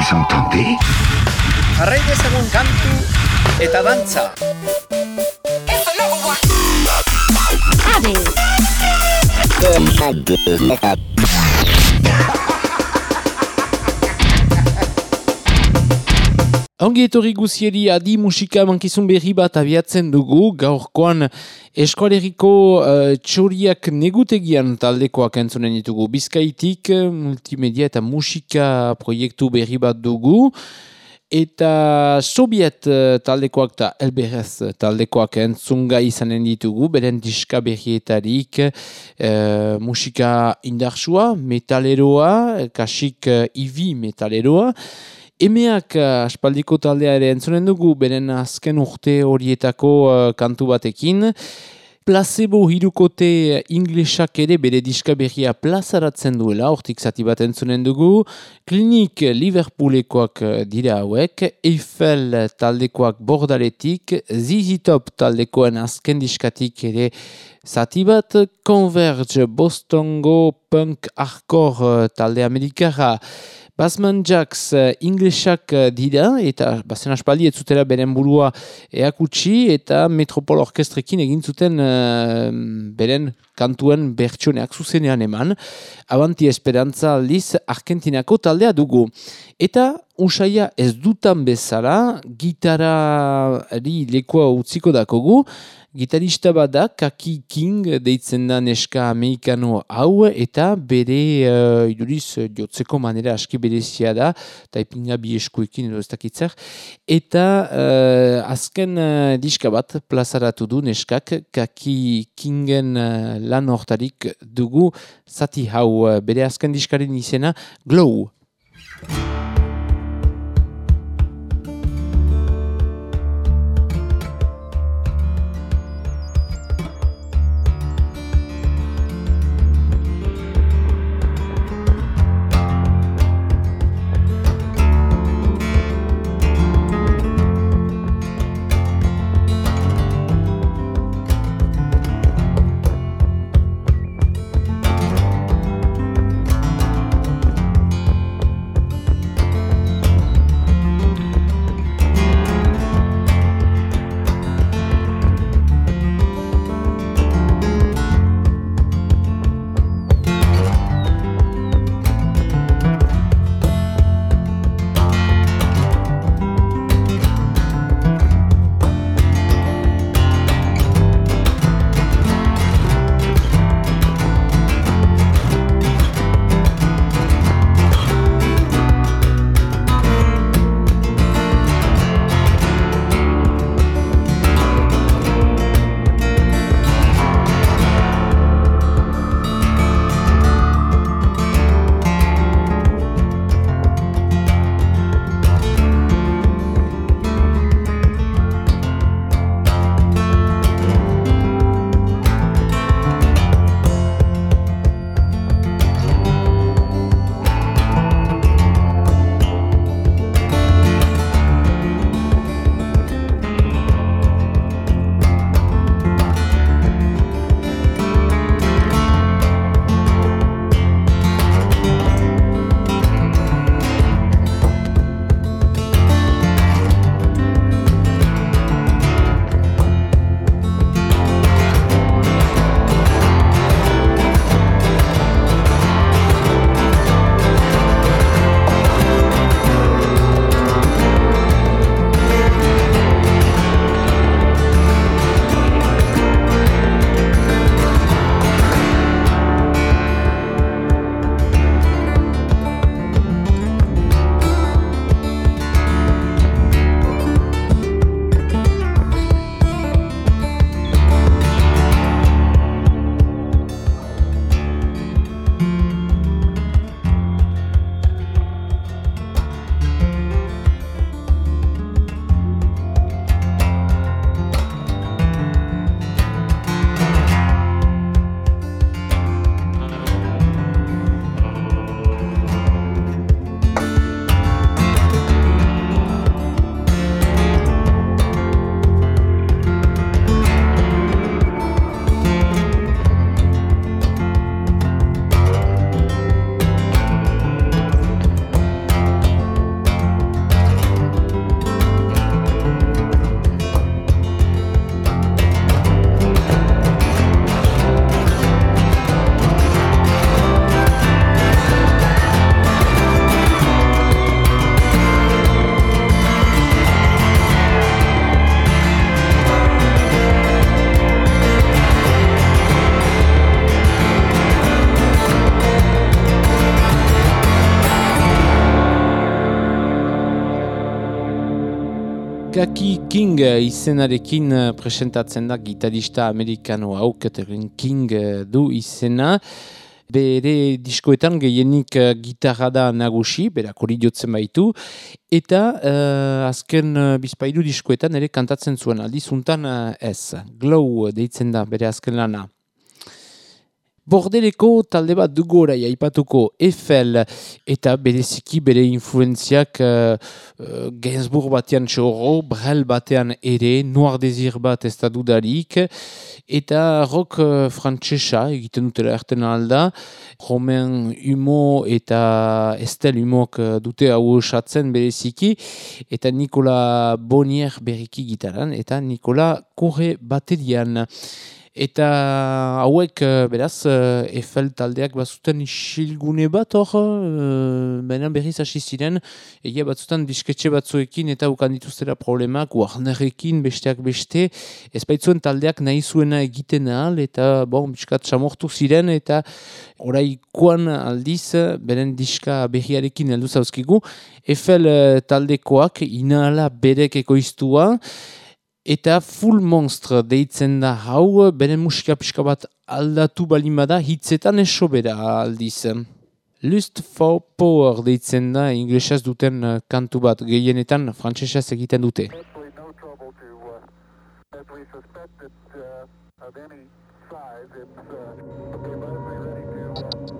Vous entendez Jarrai dezagun kantu eta dantza. Ongi etorri guzieri adi musika mankizun berri bat abiatzen dugu, gaurkoan eskualeriko uh, txoriak negutegian taldekoak entzunen ditugu. Bizkaitik multimedia eta musika proiektu berri bat dugu. Eta Sobiet uh, taldekoak eta Elberez taldekoak entzunga izanen ditugu, beren diska berrietarik uh, musika indarsua, metaleroa, kasik uh, ivi metaleroa, Emeak uh, aspaldiko taldea ere entzunen dugu, beren azken urte horietako uh, kantu batekin. Placebo hirukote inglesak ere bere diska berria plazaratzen duela, hortik zati bat entzunen dugu. Klinik Liverpoolekoak dira hauek, Eiffel taldekoak bordaletik, ZZ taldekoen azken diskatik ere zati bat, Converge Bostongo Punk Hardcore talde amerikara, Basman Jacks uh, inglesak uh, dira eta bazen aspaldi ez zutela beren burua eakutsi eta Metropol Orkestrekin egin zuten uh, beren kantuen bertsoneak zuzenean eman. Abanti esperantza aldiz Argentinako taldea dugu. Eta usaia ez dutan bezala gitarari lekoa utziko dakogu, Gitarista bada Kaki King deitzen da neska amerikano hau eta bere uh, iduriz jotzeko manera aski berezia da taipinga bi eskuekin edo ez dakitzer eta uh, azken uh, diska bat plazaratu du neskak Kaki Kingen uh, lan hortarik dugu. Zati hau uh, bere azken diskaren izena Glow King izenarekin presentatzen da gitarista amerikano hau, Catherine King du izena. Bere diskoetan gehienik gitarra da nagusi, berak hori jotzen baitu, eta uh, azken bizpailu diskoetan ere kantatzen zuen aldizuntan ez. Glow deitzen da bere azken lana. Bordeleko talde bat dugu orai aipatuko Eiffel eta bereziki bere influenziak uh, uh, Gainsbourg batean txorro, Brel batean ere, Noir Desir bat ez da dudarik, eta rock uh, frantsesa egiten dutela erten alda, Romain Humo eta Estelle Humok uh, dute hau esatzen bereziki, eta Nicola Bonier berriki gitaran, eta Nicola Corre baterian. Eta hauek, eh, beraz, uh, Eiffel taldeak bazuten isilgune bat hor, uh, baina berriz hasi ziren, egia batzutan disketxe batzuekin eta ukan dituztera problemak, Warnerekin besteak beste, ez baitzuen taldeak nahi zuena egiten ahal, eta bon, biskat samortu ziren, eta oraikoan aldiz, beren diska berriarekin heldu zauzkigu, Eiffel taldekoak inahala berek ekoiztua, Eta full monster deitzen da hau, beren musika pixka bat aldatu balin bada, hitzetan eso bera aldiz. Lust for power deitzen da, inglesaz duten uh, kantu bat, gehienetan frantsesez egiten dute. Buffalo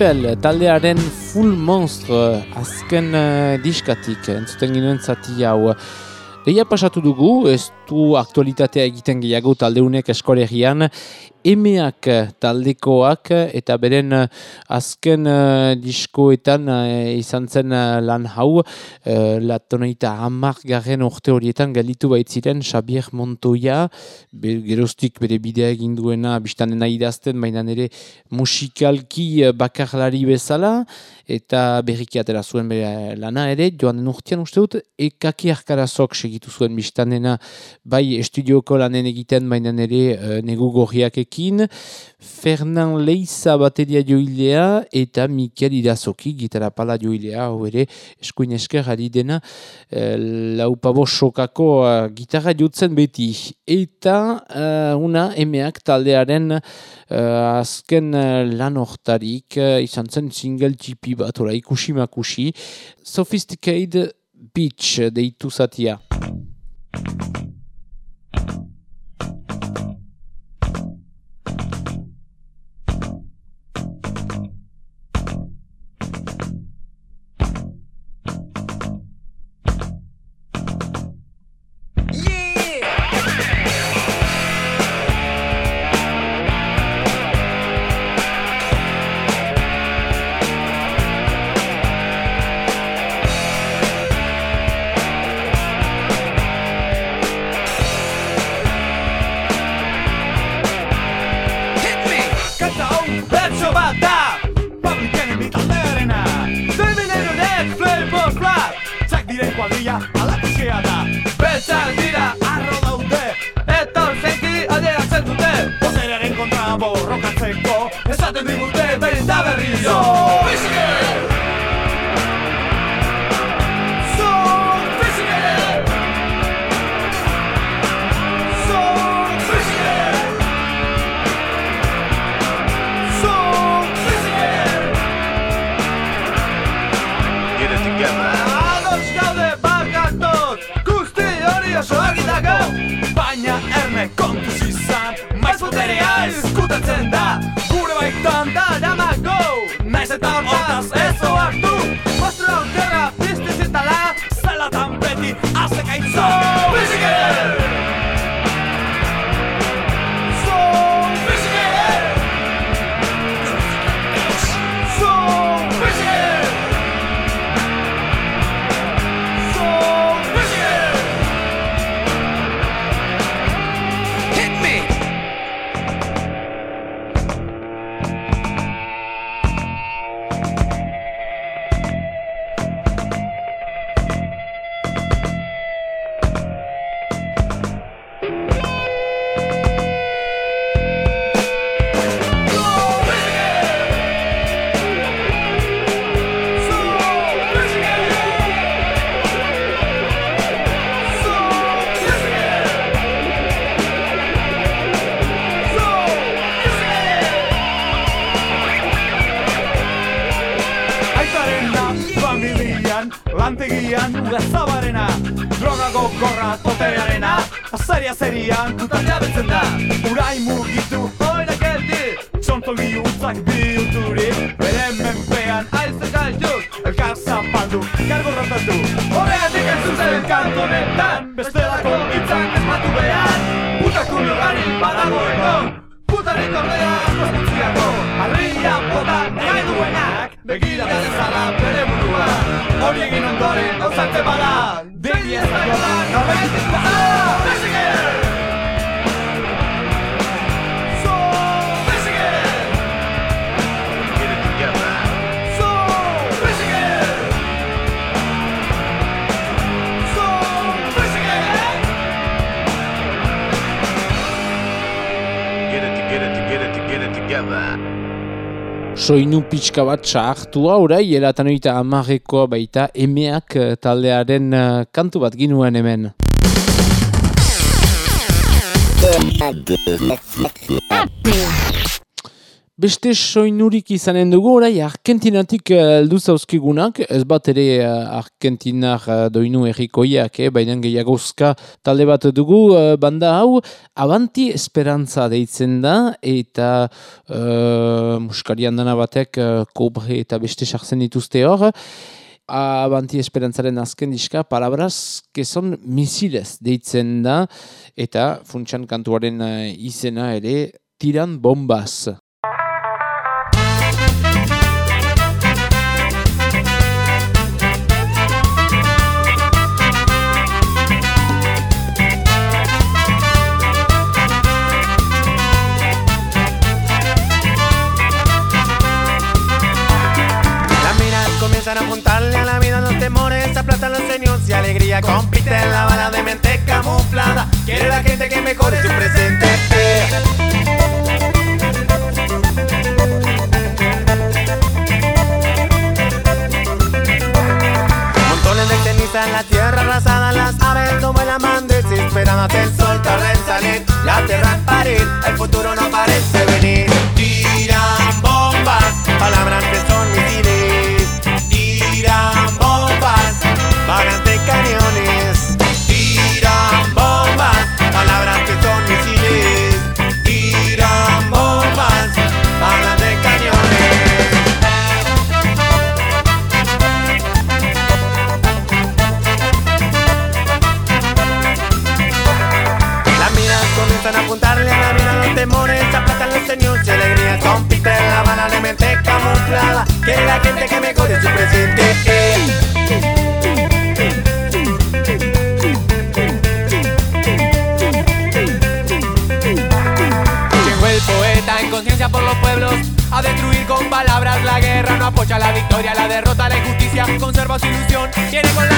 Eiffel taldearen full monstre azken uh, diskatik, entzuten ginoen zati hau. Deia pasatu dugu, ez du aktualitatea egiten gehiago taldeunek eskolegian, emeak taldekoak eta beren azken uh, diskoetan uh, izan zen lan hau, uh, latonaita hamar garen orte horietan galitu baitziren Xabier Montoya, be, gerostik bere bidea egin duena biztanen idazten, baina nire musikalki bakarlari bezala, eta berriki atera zuen bere lana ere, joan den urtean uste dut, ekaki arkarazok segitu zuen biztanena bai estudioko lanen egiten baina ere uh, negu gorriakekin, Fernan Leiza bateria joilea eta Mikel Irazoki gitarra pala joilea, hau ere eskuin esker ari dena uh, laupabo sokako uh, gitarra jutzen beti. Eta uh, una emeak taldearen uh, azken uh, lan hortarik uh, izan zen single txipi bat, ora ikusi makusi, Sophisticated Beach deitu zatia. Soinu pixka bat sartua orai, eratan oita amarrekoa baita emeak eh, taldearen uh, kantu bat ginuen hemen. Beste soinurik izanen dugu, orai, Argentinatik heldu uh, zauzkigunak, ez bat ere uh, Argentinar uh, doinu errikoiak, eh, baina gehiagozka talde bat dugu, uh, banda hau, Avanti Esperantza deitzen da, eta uh, muskarian dana batek uh, kobre eta beste sartzen dituzte hor, Avanti Esperantzaren azken diska, palabras que son misiles deitzen da, eta funtsan kantuaren uh, izena ere, tiran bombaz. Alegría. Compite en la bala de mente camuflada. Quiere la gente que mejore su presente. Montones de ceniza en la tierra arrasada, las aves no vuelan man desesperadas. El sol tarda en salir, la tierra en parir, el futuro no parece venir. Tiran bombas, nuevas ilusión.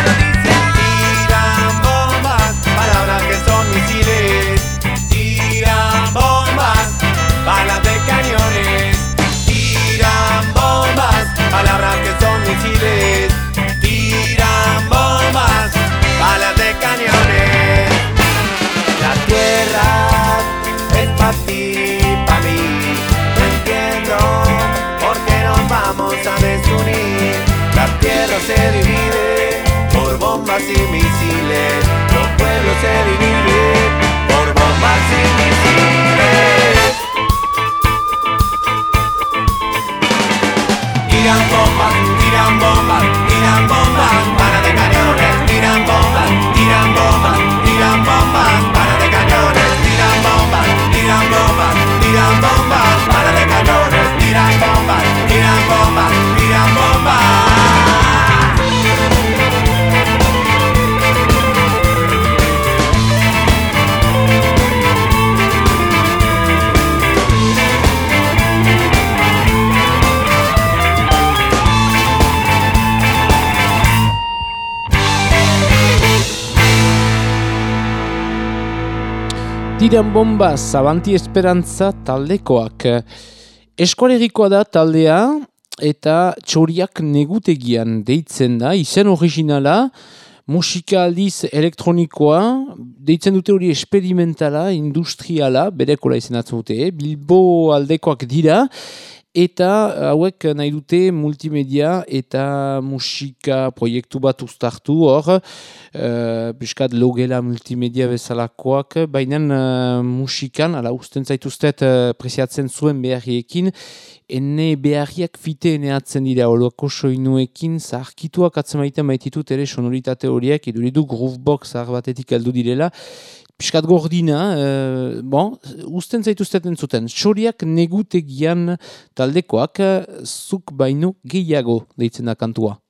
Tiran bomba zabanti esperantza taldekoak. Eskualerikoa da taldea eta txoriak negutegian deitzen da, izen originala, musika aldiz elektronikoa, deitzen dute hori esperimentala, industriala, berekola izenatzen dute? Bilbo aldekoak dira, eta hauek nahi dute multimedia eta musika proiektu bat uztartu hor, uh, biskat logela multimedia bezalakoak, baina uh, musikan, ala usten zaituztet uh, presiatzen zuen beharriekin, ene beharriak fite eneatzen dira. Holoko soinuekin, zaharkituak atzen maiten maititut ere sonoritate horiek, iduridu groovebox zahar batetik aldu direla, Piskat gordina, uh, bon, usten zaituzteten zuten, txoriak negutegian taldekoak, zuk baino gehiago deitzen da kantua.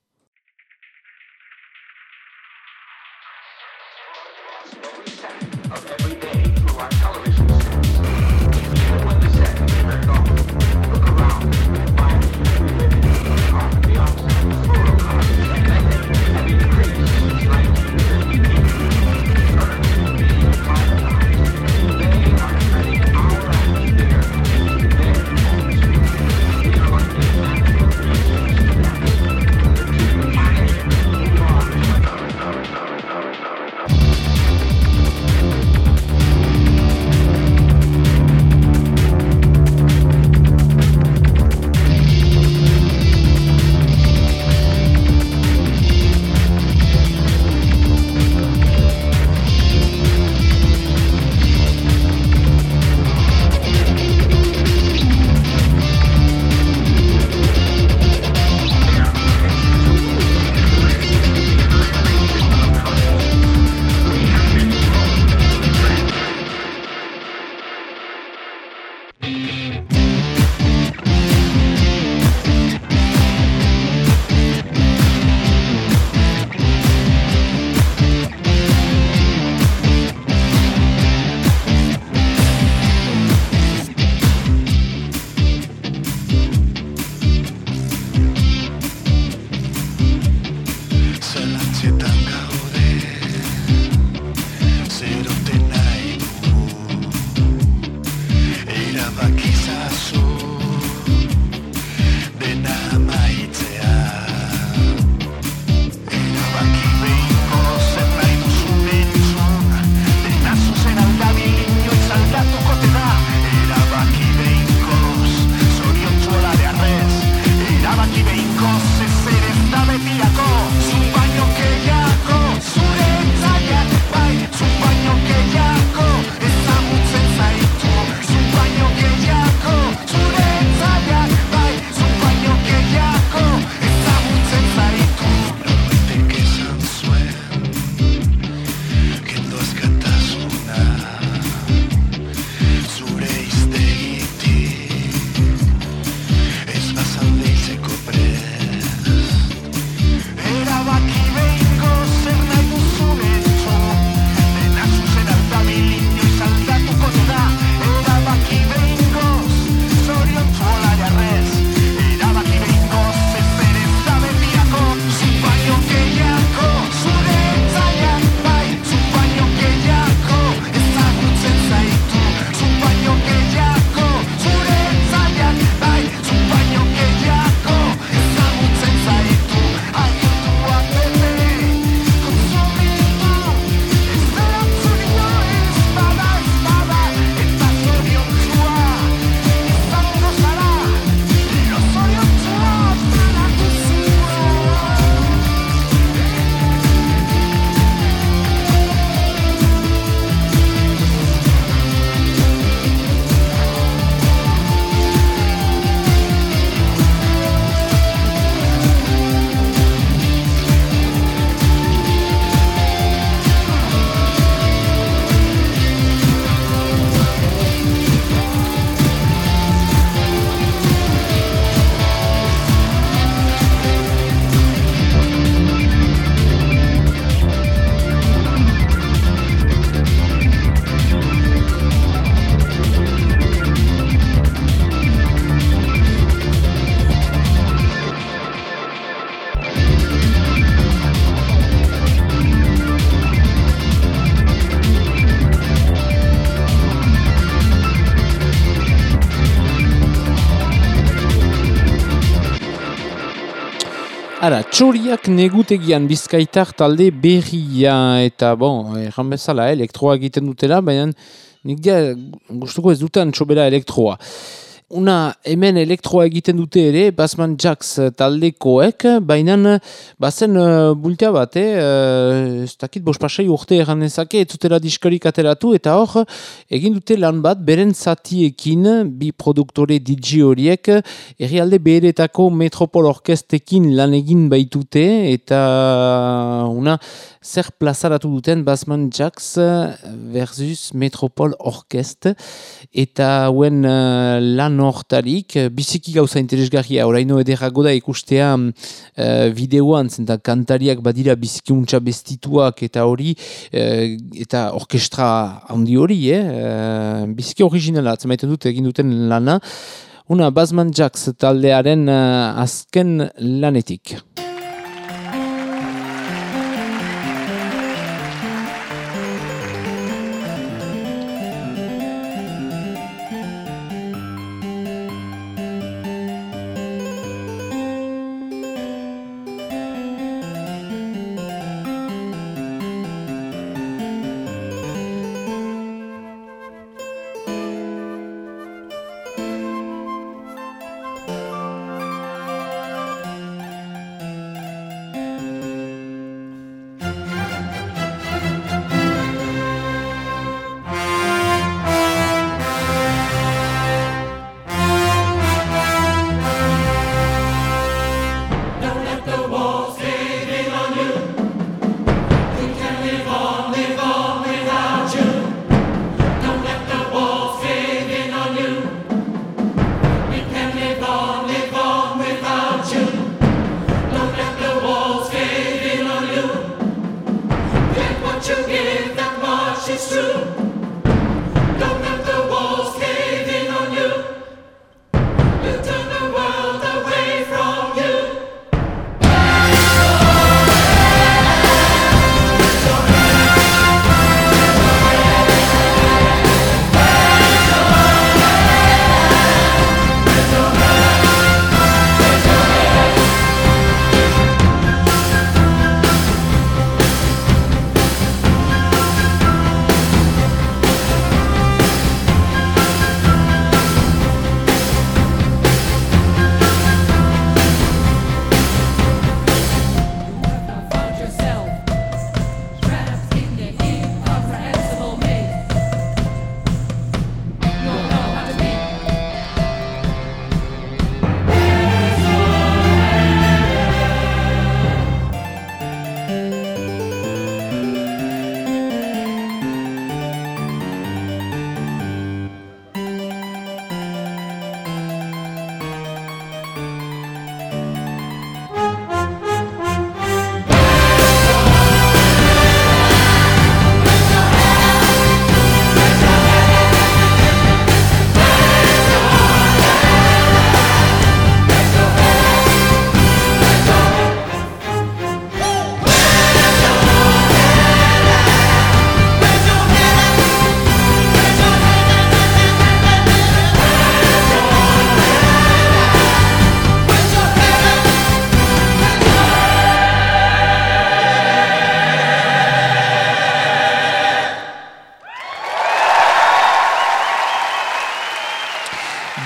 Ara, txoriak negutegian bizkaitar talde berria eta, bon, erran bezala, elektroa egiten dutela, baina nik dia gustuko ez dutan txobera elektroa. Una hemen elektroa egiten dute ere, Basman Jax taldekoek, baina bazen uh, bultea bat, eh? Uh, ez dakit bospasai urte erran ezake, ez zutela diskarik ateratu, eta hor, egin dute lan bat, beren zatiekin, bi produktore DJ horiek, herrialde beheretako Metropol Orkestekin lan egin baitute, eta una zer plazaratu duten Basman Jax versus Metropol Orkest, eta hauen uh, lan hortarik, biziki gauza interesgarria, oraino ederago da ikustea uh, zenta kantariak badira biziki untxa bestituak eta hori, uh, eta orkestra handi hori, eh? uh, biziki originala, zemaiten dut egin duten lana, una Basman Jax taldearen uh, azken lanetik.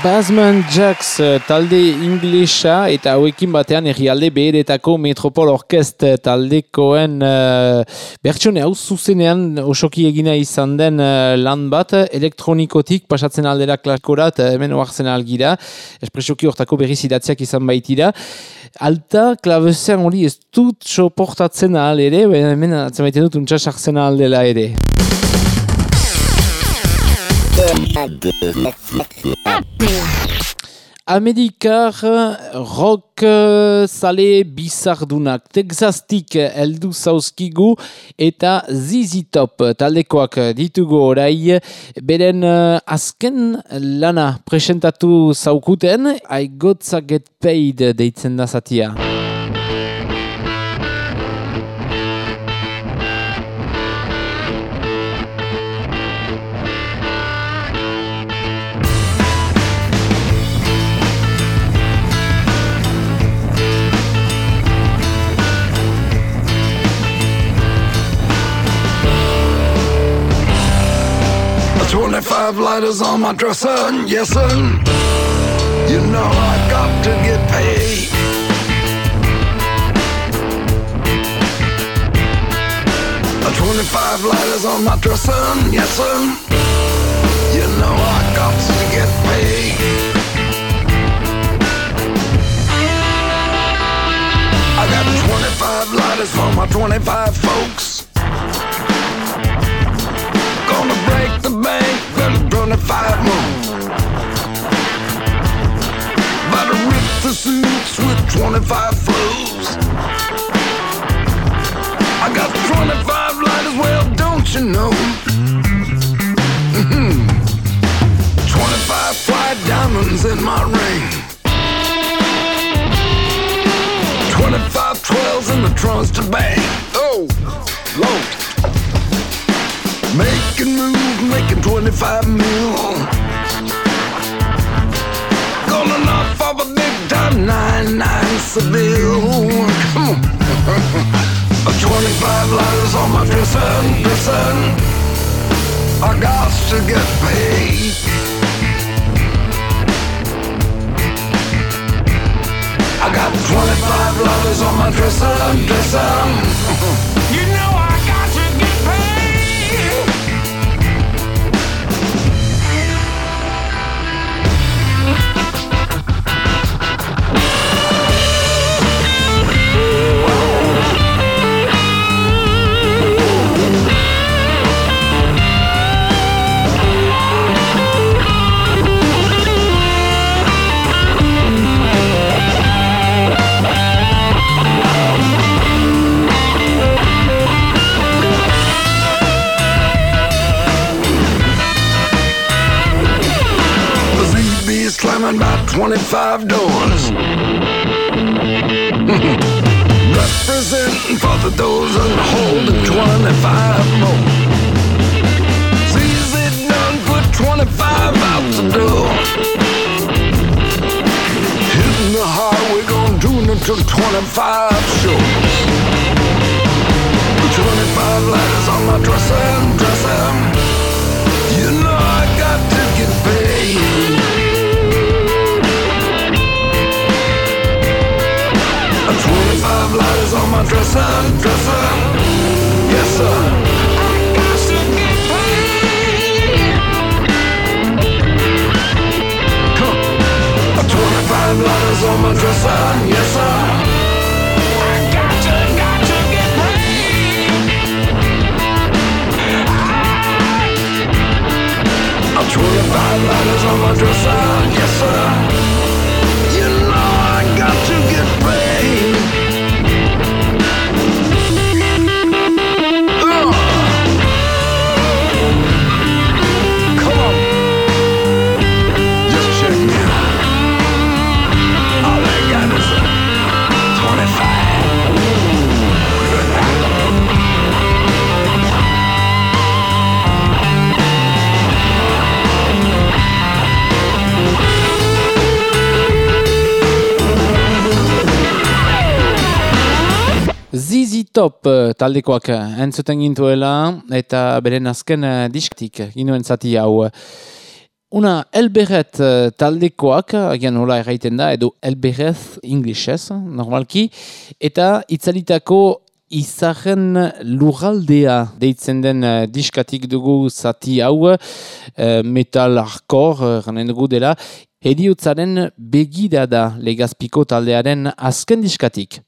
Basman Jax eh, talde inglesa eta hauekin batean herrialde beheretako Metropol Orkest taldekoen uh, bertsone hau zuzenean osoki egina izan den uh, lan bat. Elektronikotik pasatzen aldera klakorat uh, hemen oartzen algira espresoki hortako berriz idatziak izan baitira. Alta klabezean hori ez dut soportatzen ahal ere hemen atzen baiten dut untsa sartzen aldela ere Amerikar rock sale bizardunak Texastik eldu zauzkigu eta Zizi Top taldekoak ditugu orai beren azken lana presentatu zaukuten I got get paid deitzen da zatia. 25 lighters on my dresser, yes sir. You know I got to get paid. A 25 lighters on my dresser, yes sir. You know I got to get paid. I got 25 lighters for my 25 folks. Then 25 more. About to rip the suits with 25 flows. I got 25 lighters, well, don't you know? Mm-hmm. 25 fly diamonds in my ring. 25 12s in the trunks to bang. Oh, Lord. Making moves, making 25 mil. Gonna knock off a big time 9-9 Seville. Come on. 25 lighters on my dresser, dresser. I got to get paid. I got 25 lighters on my dresser, dresser. 25 doors. Representing for the dozen holding 25 more. ZZ done put 25 out the door. Hitting the highway, gonna tune it to 25 shows. 25 lighters on my dresser, dresser. 25 lighters on my dresser, dresser. Yes, sir. I got to get paid. Come. A 25 lighters on my dresser, yes, sir. 25 lighters on my dresser, yes, sir. ZZ Top eh, taldekoak eh, entzuten gintuela eta beren azken eh, disktik ginuen zati hau. Una Elberet taldekoak, agian nola erraiten da, edo Elberet inglesez, normalki, eta itzalitako izaren lurraldea deitzen den diskatik dugu zati hau, eh, metal hardcore, ganen dugu dela, Hediotzaren begida da legazpiko taldearen azken diskatik.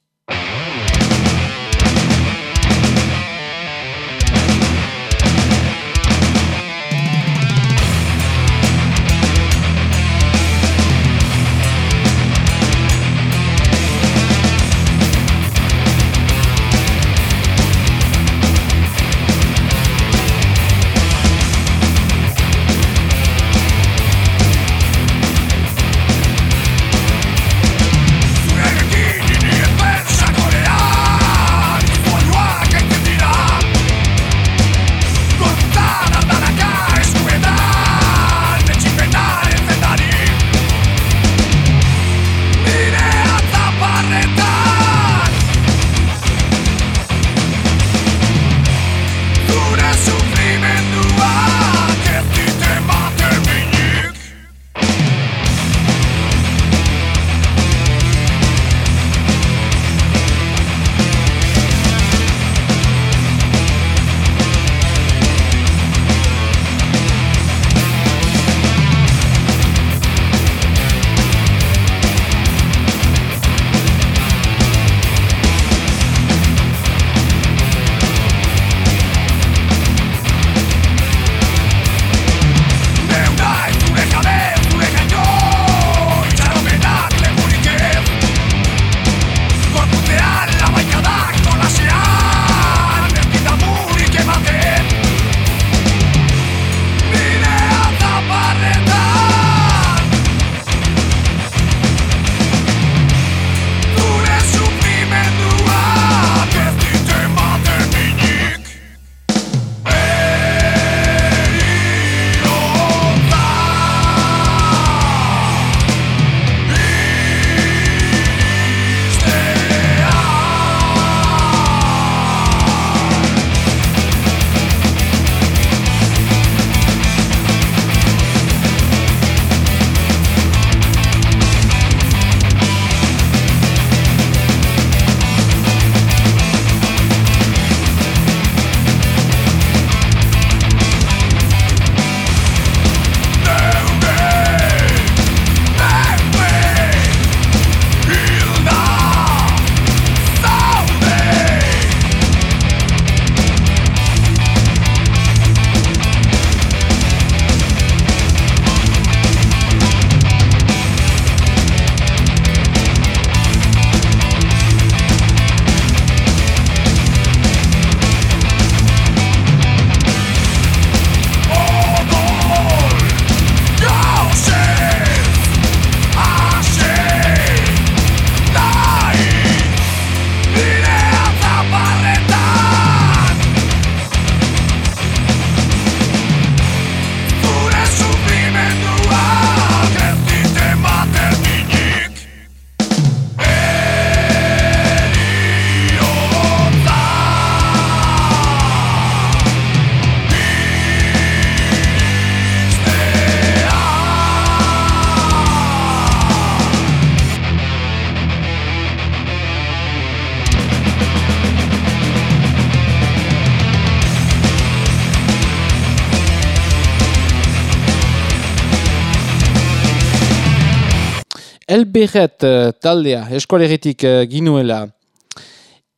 elberret eh, taldea eskoleretik eh, ginuela.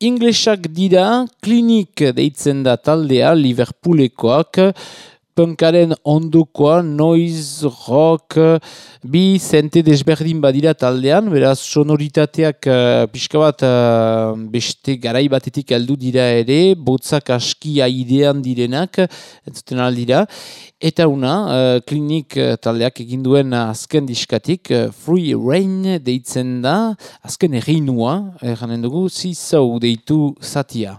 Inglesak dira, klinik deitzen da taldea Liverpoolekoak, punkaren ondukoa, noiz, rock, bi zente desberdin badira taldean, beraz sonoritateak uh, pixka bat uh, beste garai batetik heldu dira ere, botzak aski aidean direnak, entzuten aldira, eta una, uh, eh, klinik uh, taldeak eginduen azken diskatik, uh, Free Rain deitzen da, azken erreinua, erranen dugu, zizau deitu zatia.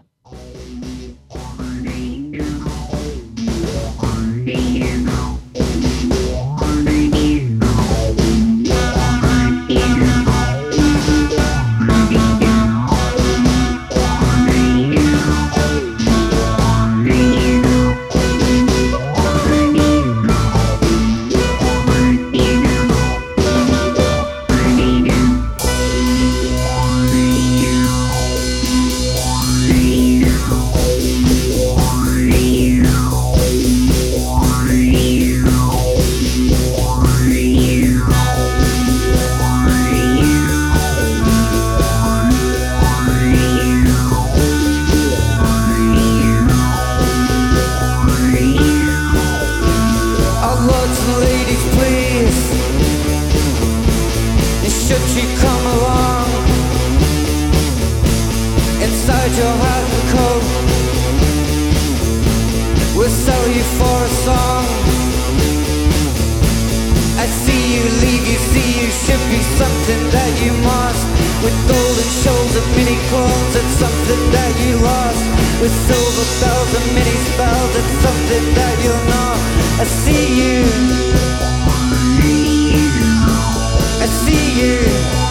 come along inside your hat and coat. We'll sell you for a song. I see you leave, you see you should be something that you must. With golden shoals and mini clones, it's something that you lost. With silver bells and mini spells, it's something that you're not. I see you. I see you.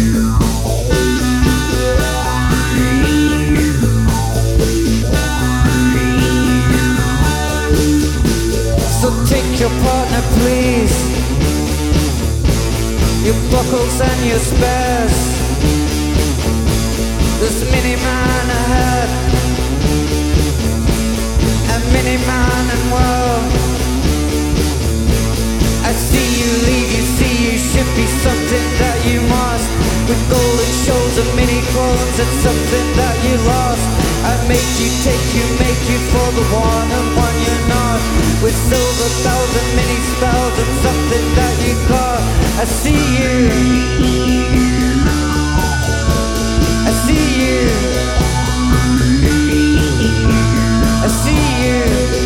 your partner please. Your buckles and your spares. There's a mini man ahead A mini man and world. I see you leave, you see you should be something with golden shows a mini cross It's something that you lost. I make you take you, make you for the one and one you're not. With silver bells and mini spells and something that you got, I see you. I see you. I see you.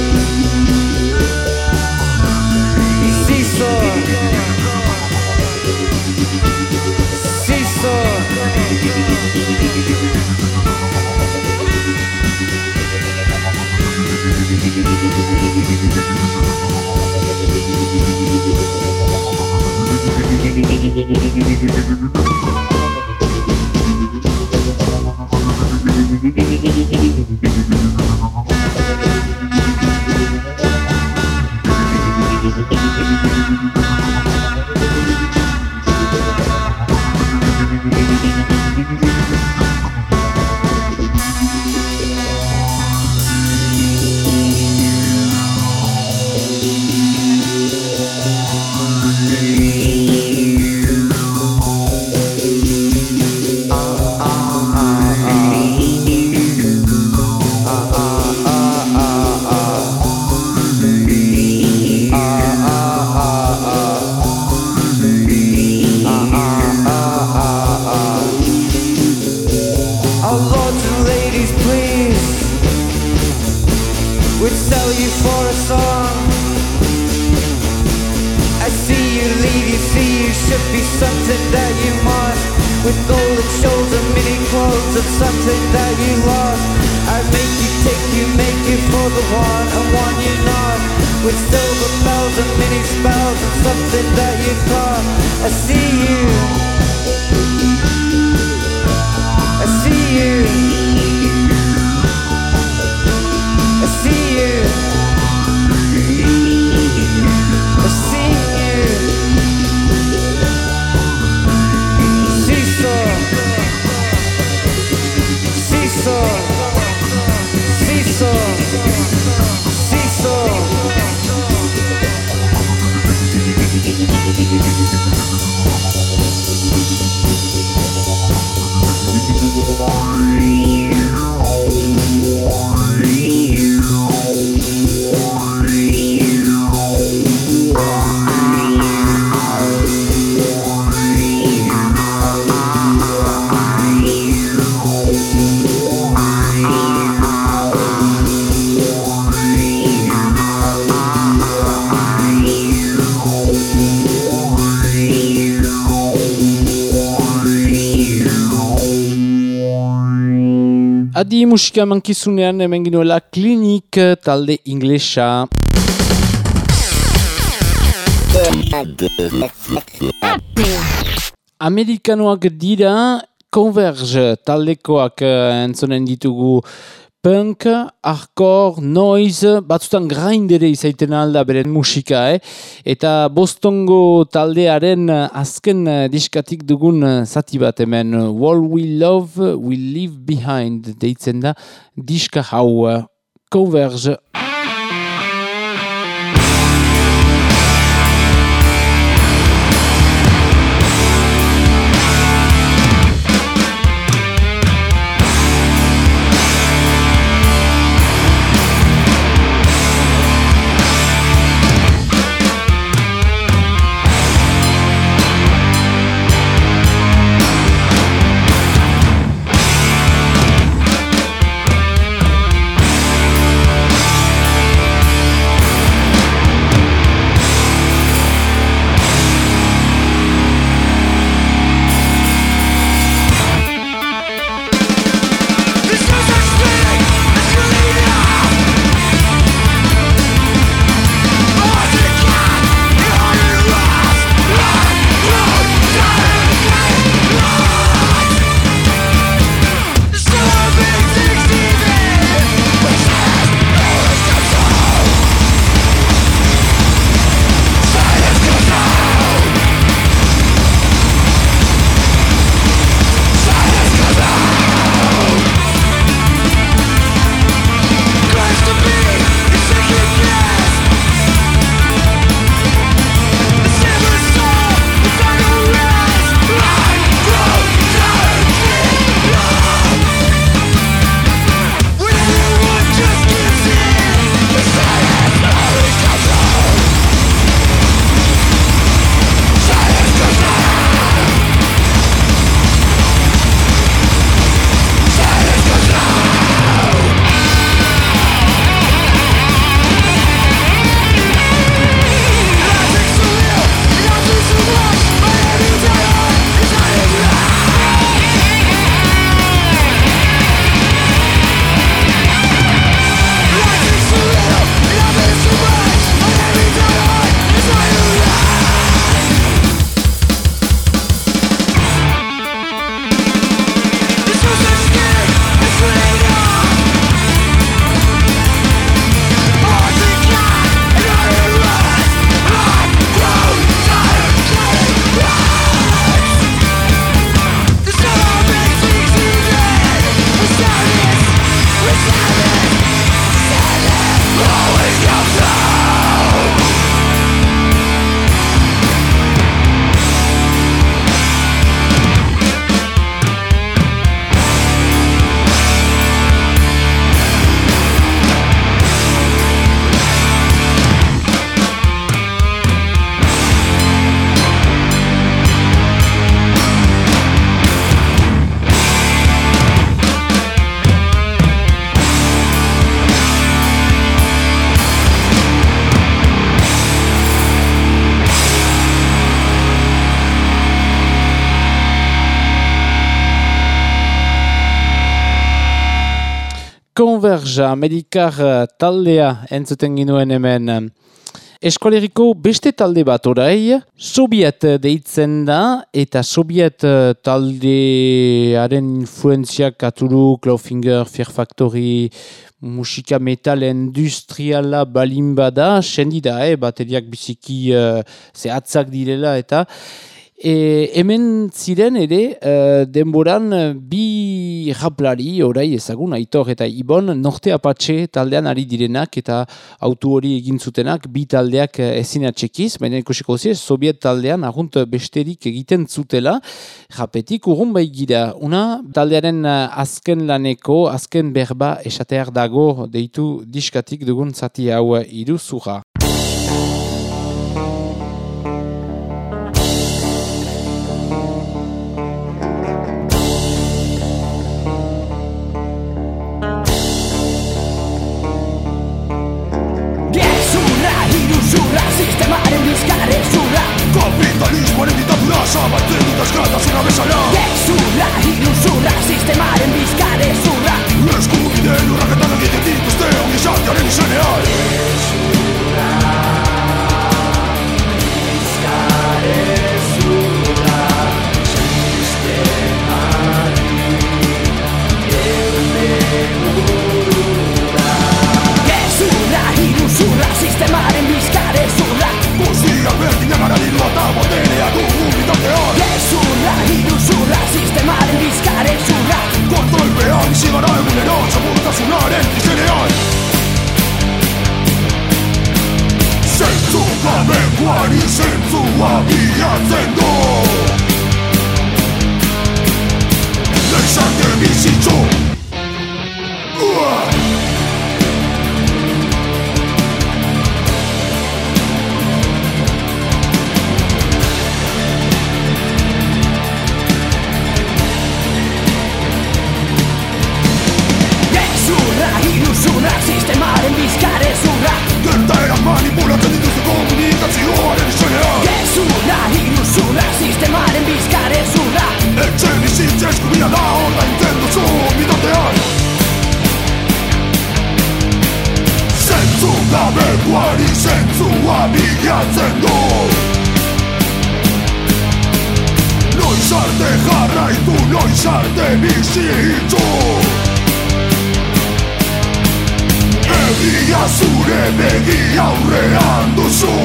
Musika mankizunean hemen ginoela klinik talde inglesa. Amerikanoak dira Converge taldekoak uh, entzonen ditugu punk, hardcore, noise, batzutan grindere izaiten alda beren musika, eh? eta bostongo taldearen azken diskatik dugun zati bat hemen, All We Love, We Leave Behind, deitzen da, diska hau, Converge. Converge, medikar taldea entzuten ginuen hemen. Eskoleriko beste talde bat orai, Sobiet deitzen da, eta Sobiet taldearen influenziak aturu, Clawfinger, Fear Factory, musika metal industriala balin bada, sendi da, eh, bateriak biziki uh, zehatzak direla, eta E, hemen ziren ere eh, denboran bi raplari orai ezagun aitor eta ibon norte apatxe taldean ari direnak eta autu hori egin zutenak bi taldeak eh, ezin atxekiz, baina ikusiko zi, soviet taldean agunt besterik egiten zutela rapetik urrun bai gira. Una taldearen eh, azken laneko, azken berba esatear dago deitu diskatik dugun zati hau iruzura. Noiz arte bizitzu Egia zure begi aurrean duzu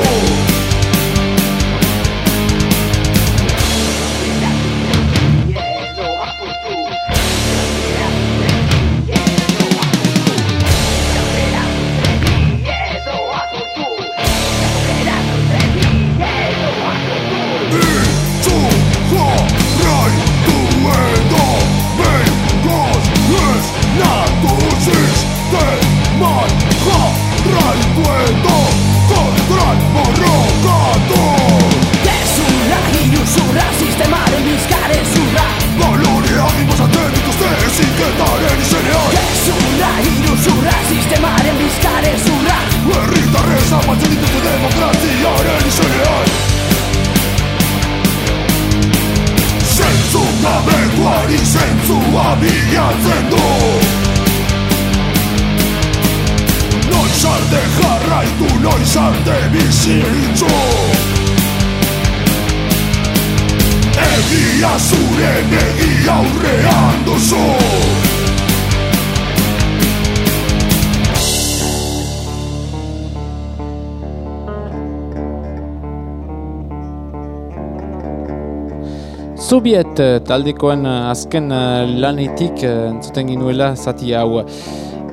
Soviet eh, taldekoen eh, azken eh, lanetik entzuten ginuela zati hau.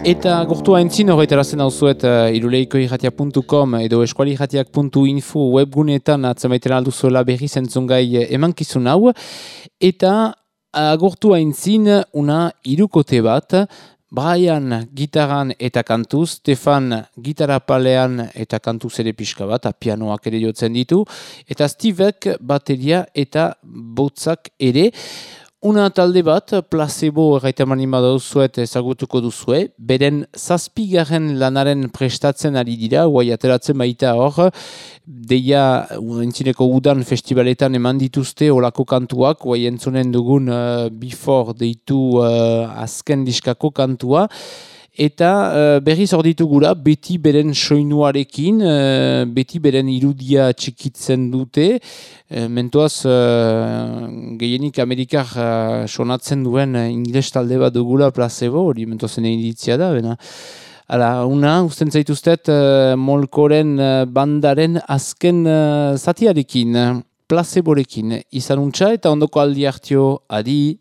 Eta gortua entzin horretarazten hau zuet uh, edo eskualirratiak.info webgunetan atzamaiten alduzuela berri zentzungai emankizun hau. Eta agortua entzin una irukote bat, Brian gitaran eta kantuz, Stefan gitarra palean eta kantuz ere pixka bat, pianoak ere jotzen ditu, eta Stevek bateria eta botzak ere. Una talde bat, placebo erraiteman badauzuet ezagutuko duzue, beren zazpigarren lanaren prestatzen ari dira, guai ateratzen baita hor, deia entzineko udan festivaletan eman dituzte olako kantuak, guai entzunen dugun uh, before deitu uh, azken diskako kantua, Eta uh, berriz hor ditugula, beti beren soinuarekin, uh, beti beren irudia txikitzen dute. Uh, mentuaz, uh, gehienik Amerikar uh, sonatzen duen uh, ingles talde bat dugula placebo, hori mentuazen inditzia da, bena. Hala, una, usten zaituztet, uh, molkoren uh, bandaren azken uh, zatiarekin. placeborekin. Izan untxa eta ondoko aldi hartio, adi.